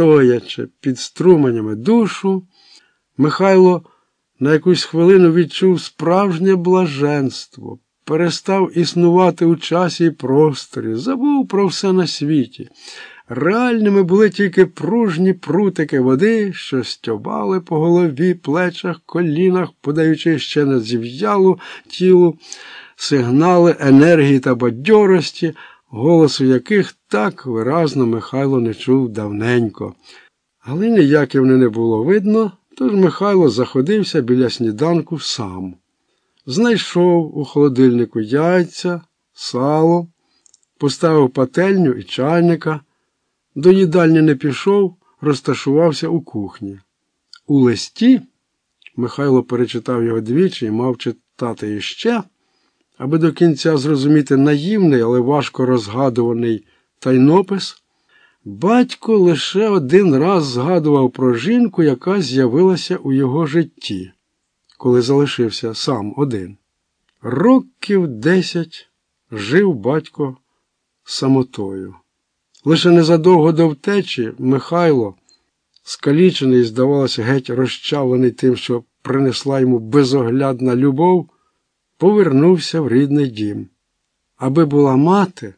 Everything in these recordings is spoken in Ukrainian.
стоячи під струменями душу, Михайло на якусь хвилину відчув справжнє блаженство, перестав існувати у часі і просторі, забув про все на світі. Реальними були тільки пружні прутики води, що стьобали по голові, плечах, колінах, подаючи ще на зів'ялу тілу сигнали енергії та бадьорості, голосу яких так виразно Михайло не чув давненько. Галини Яківни не було видно, тож Михайло заходився біля сніданку сам. Знайшов у холодильнику яйця, сало, поставив пательню і чайника. До їдальні не пішов, розташувався у кухні. У листі Михайло перечитав його двічі і мав читати іще, аби до кінця зрозуміти наївний, але важко розгадуваний тайнопис. Батько лише один раз згадував про жінку, яка з'явилася у його житті, коли залишився сам один. Років десять жив батько самотою. Лише незадовго до втечі Михайло, скалічений, здавалося, геть розчавлений тим, що принесла йому безоглядна любов, повернувся в рідний дім. Аби була мати,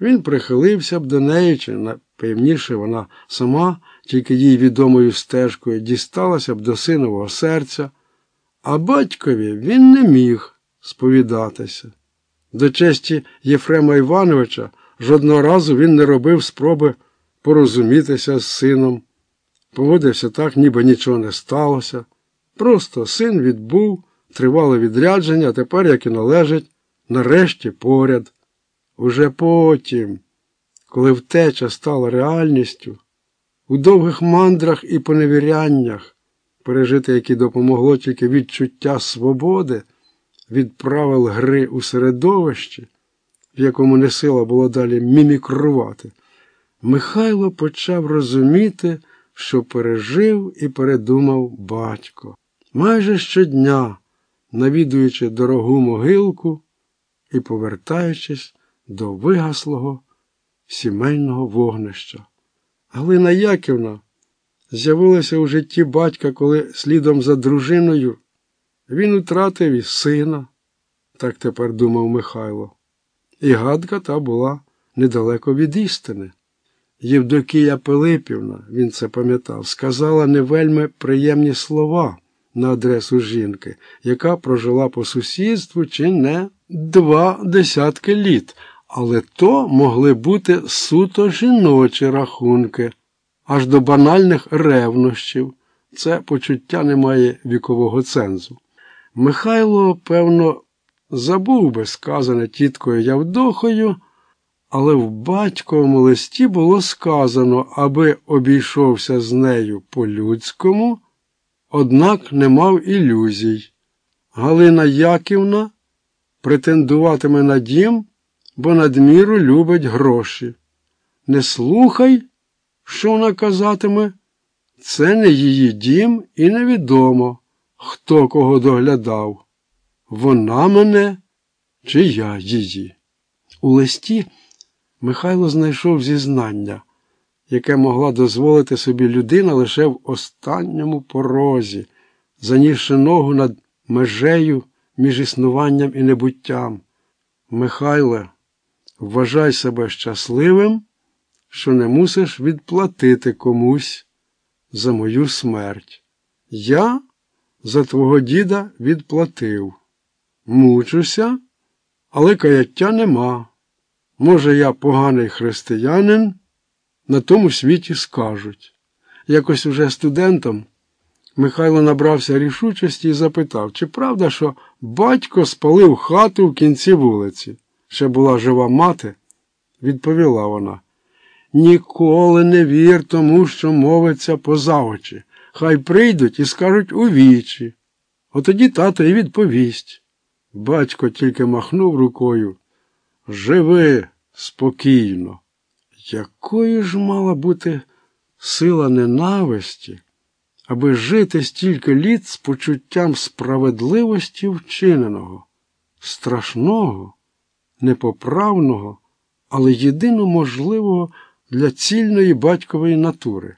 він прихилився б до неї, чи напевніше вона сама, тільки їй відомою стежкою, дісталася б до синового серця, а батькові він не міг сповідатися. До честі Єфрема Івановича. Жодного разу він не робив спроби порозумітися з сином, поводився так, ніби нічого не сталося. Просто син відбув тривале відрядження, тепер, як і належить, нарешті поряд. Уже потім, коли втеча стала реальністю, у довгих мандрах і поневіряннях, пережити, які допомогло тільки відчуття свободи, від правил гри у середовищі в якому не сила було далі мімікрувати, Михайло почав розуміти, що пережив і передумав батько. Майже щодня, навідуючи дорогу могилку і повертаючись до вигаслого сімейного вогнища. Галина Яківна з'явилася у житті батька, коли слідом за дружиною він втратив і сина, так тепер думав Михайло. І гадка та була недалеко від істини. Євдокія Пилипівна, він це пам'ятав, сказала не вельми приємні слова на адресу жінки, яка прожила по сусідству чи не два десятки літ, але то могли бути суто жіночі рахунки, аж до банальних ревнощів. Це почуття не має вікового цензу. Михайло, певно, забув би сказане тіткою Явдохою, але в батьковому листі було сказано, аби обійшовся з нею по-людському, однак не мав ілюзій. Галина Яківна претендуватиме на дім, бо надміру любить гроші. Не слухай, що вона казатиме, це не її дім і невідомо, хто кого доглядав. Вона мене чи я її? У листі Михайло знайшов зізнання, яке могла дозволити собі людина лише в останньому порозі, занісши ногу над межею між існуванням і небуттям. Михайле, вважай себе щасливим, що не мусиш відплатити комусь за мою смерть. Я за твого діда відплатив. Мучуся, але каяття нема. Може, я поганий християнин, на тому світі скажуть. Якось уже студентом Михайло набрався рішучості і запитав, чи правда, що батько спалив хату в кінці вулиці. Ще була жива мати, відповіла вона. Ніколи не вір тому, що мовиться поза очі. Хай прийдуть і скажуть у вічі. Отоді тато і відповість. Батько тільки махнув рукою. Живи спокійно. Якою ж мала бути сила ненависті, аби жити стільки літ з почуттям справедливості вчиненого, страшного, непоправного, але єдино можливого для цільної батькової натури?